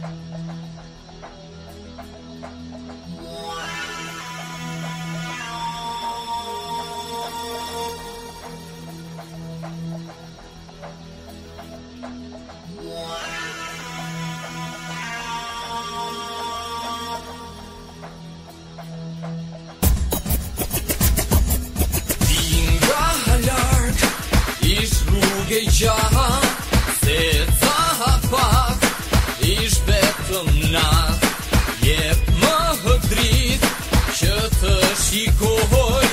Thank you. Gja, se të atë pas, ishtë betë në nas Gjep më dritë, që të shikoj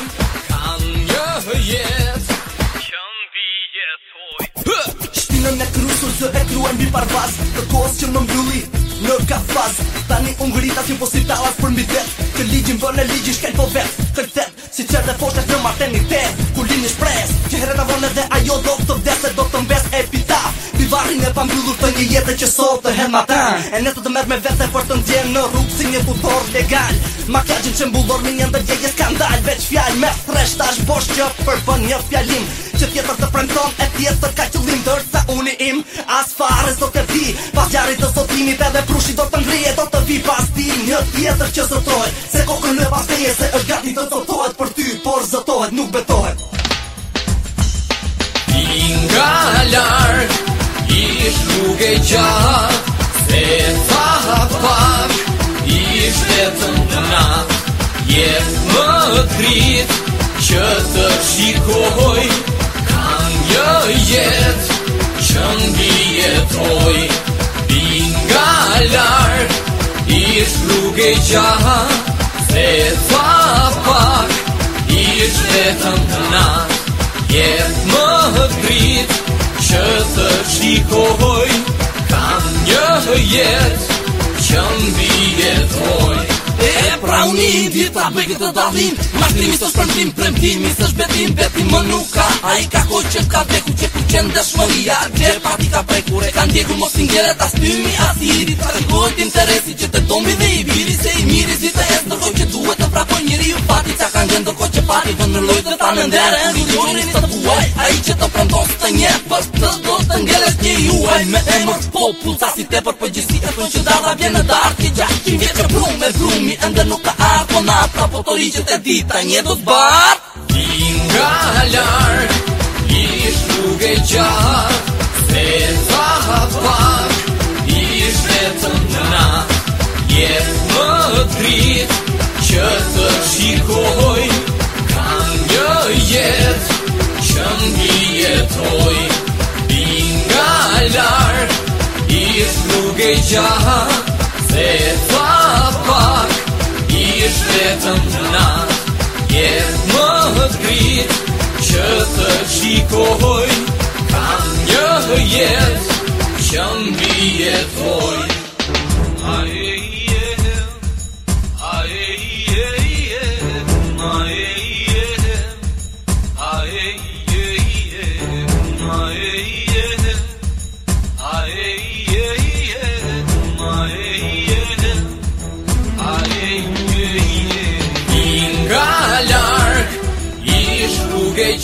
Kam një jetë, që mbi jetë Shpinën e kërusur, zë e kruaj mbi par bazë Të kosë që nëmjulli, në ka fazë Tani unë grita simpositala për mbi vetë Këlligjin bërë në ligjish, shkel po vetë Këllitet, si qërë dhe poshtës në marteni tezë Kullin një shpresë, që heret avon edhe ajo do të një jetë që sot të hem ata E ne të të mërë me e për të ndjenë në rrugë si një putor legal Makjajin që mbullor një një ndërgjeje skandal Veç fjall me thresht ash bosh që përbën një fjallim Që tjetër të premton e tjetër ka qëllim sa uni im as fare sot e vi Pas jarit të sotimi dhe dhe prushi do të ngrije Do të vi pas ti një tjetër që zotohet Se kokën në pas teje se është gati të zotohet Për ty por zotohet nuk betohet Se sa pak i shtetë të natë Jesë më të që të qikoj Kanë një jetë që në jetoj Binga lartë i shruge qa Se sa pak i shtetë të më që të të jetë Që në bjetoj E pra unë i djeta me këtë dalim Mashtrimi së shpërmtim, premtimi së shbetim Betim më nuk ka, a i ka koj që ka dheku Që ku qenë dëshmëria, që pati ka prekure Kanë djeku mos ingjeret, as ty mi as i rrit Pa të resi, interesi që të tombi dhe i viri Se i miri si të esë, ndërkoj që duhet të frakoj njëri u pati Ca kanë gjendë, ndërkoj që pati të nërloj të ta në ndere Gjoni në të buaj, a i që të prëndon së të një Për të do të ngelet një juaj Me e mërë po pulë, sa si te për përgjësi E të në që dada bje në darë të gjaj Që vje që prumë me vrumë, i ndër nuk ka arë Po në pra, po të rigjët e di, ta një do të barë Nga halarë, i shrugë e Se të pak, barë, i shrugë e të nga Jetë më të që të shikojë Shëmbi jetoj Din nga lartë Isë nuk e gjatë Se fa pak Ishtë vetëm në natë Jethë më të kritë Që të qikoj Kam një jetë Shëmbi jetoj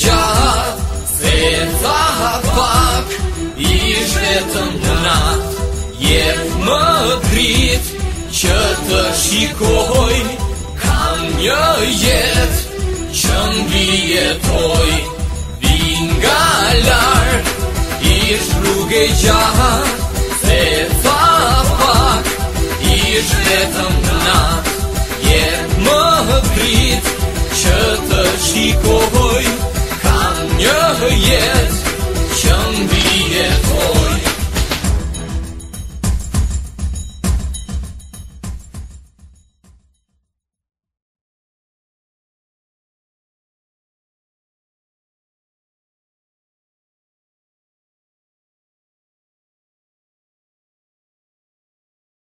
Se fa pak I shtetë në natë Jepë më dritë Që të shikoj Kam një jetë Që në një jetoj nga lartë I shtë rrugë e gjatë Se fa pak I shtetë në natë Jepë më dritë Që të shikoj